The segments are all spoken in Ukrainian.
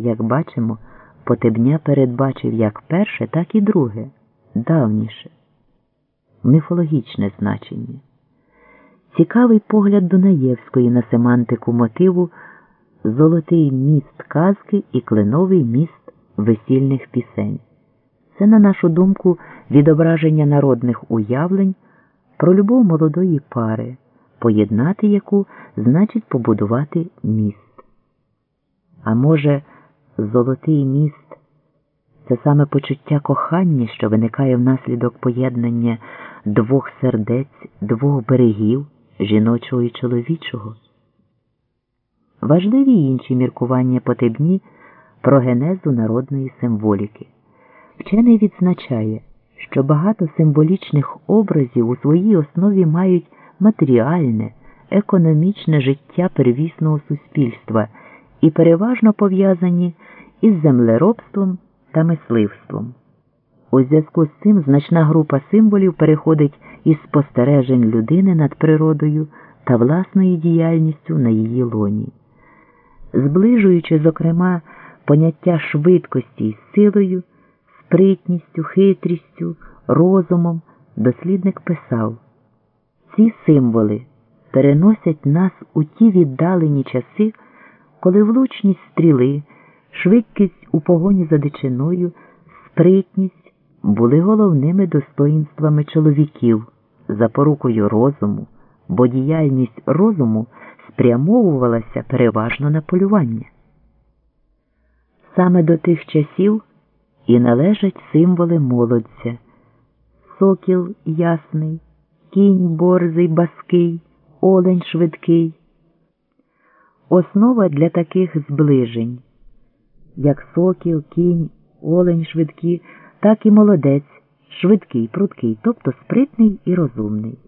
Як бачимо, Потебня передбачив як перше, так і друге, давніше, міфологічне значення. Цікавий погляд Дунаєвської на семантику мотиву Золотий міст казки і кленовий міст весільних пісень. Це, на нашу думку, відображення народних уявлень про любов молодої пари, поєднати яку значить побудувати міст. А може, золотий міст це саме почуття кохання, що виникає внаслідок поєднання двох сердець, двох берегів жіночого і чоловічого. Важливі інші міркування потебні про генезу народної символіки. Вчений відзначає, що багато символічних образів у своїй основі мають матеріальне, економічне життя первісного суспільства і переважно пов'язані із землеробством та мисливством. У зв'язку з цим значна група символів переходить із спостережень людини над природою та власною діяльністю на її лоні. Зближуючи, зокрема, поняття швидкості із силою, спритністю, хитрістю, розумом, дослідник писав ці символи переносять нас у ті віддалені часи, коли влучність стріли, швидкість у погоні за дичиною, спритність були головними достоїнствами чоловіків за порукою розуму, бо діяльність розуму спрямовувалася переважно на полювання. Саме до тих часів і належать символи молодця сокіл ясний, кінь борзий баский, олень швидкий. Основа для таких зближень, як сокіл, кінь, олень швидкі, так і молодець, швидкий, прудкий, тобто спритний і розумний.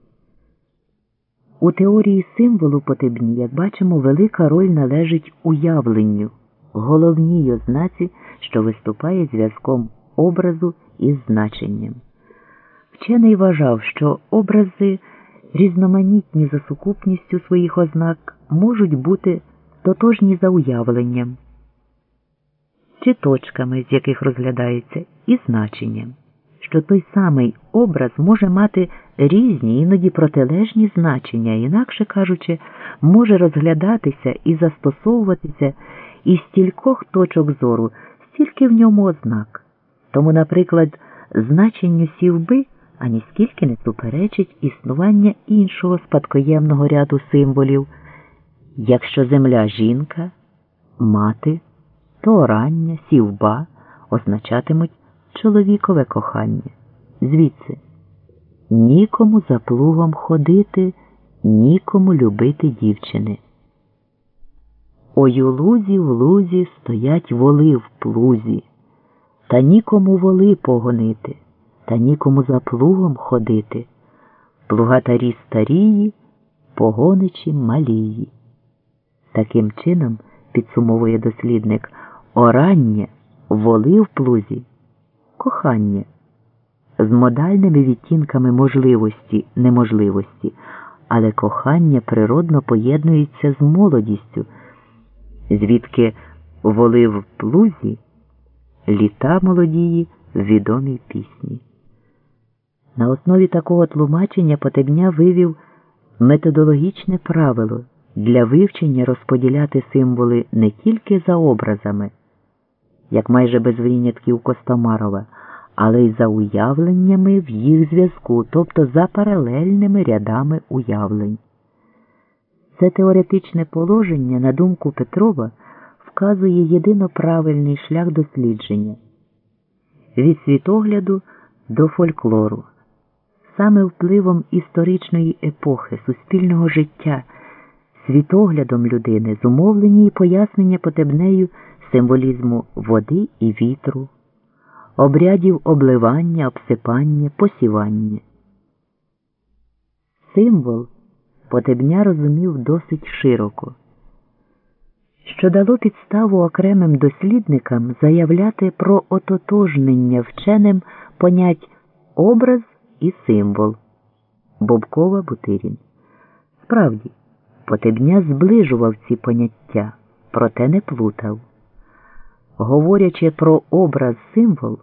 У теорії символу потебні, як бачимо, велика роль належить уявленню, головній ознаці, що виступає зв'язком образу із значенням. Вчений вважав, що образи, різноманітні за сукупністю своїх ознак, можуть бути тотожні за уявленням чи точками, з яких розглядається, і значенням, що той самий образ може мати різні, іноді протилежні значення, інакше кажучи, може розглядатися і застосовуватися із стількох точок зору, стільки в ньому ознак. Тому, наприклад, значенню сівби ані скільки не суперечить існування іншого спадкоємного ряду символів, якщо земля жінка, мати то орання, сівба означатимуть чоловікове кохання. Звідси нікому за плугом ходити, нікому любити дівчини. Ой у лузі в лузі стоять воли в плузі, та нікому воли погонити, та нікому за плугом ходити. Плугатарі старії, погоничі малії. Таким чином, підсумовує дослідник, орання, воли в плузі, кохання. З модальними відтінками можливості, неможливості, але кохання природно поєднується з молодістю, звідки воли в плузі літа молодії в відомій пісні. На основі такого тлумачення Потебня вивів методологічне правило для вивчення розподіляти символи не тільки за образами як майже без винятків Костомарова, але й за уявленнями в їх зв'язку, тобто за паралельними рядами уявлень. Це теоретичне положення, на думку Петрова, вказує єдино правильний шлях дослідження від світогляду до фольклору. Саме впливом історичної епохи, суспільного життя, світоглядом людини зумовлені і пояснення потебнею символізму води і вітру, обрядів обливання, обсипання, посівання. Символ Потебня розумів досить широко, що дало підставу окремим дослідникам заявляти про ототожнення вченим понять образ і символ Бобкова Бутирін. Справді, Потебня зближував ці поняття, проте не плутав. Говорячи про образ символ.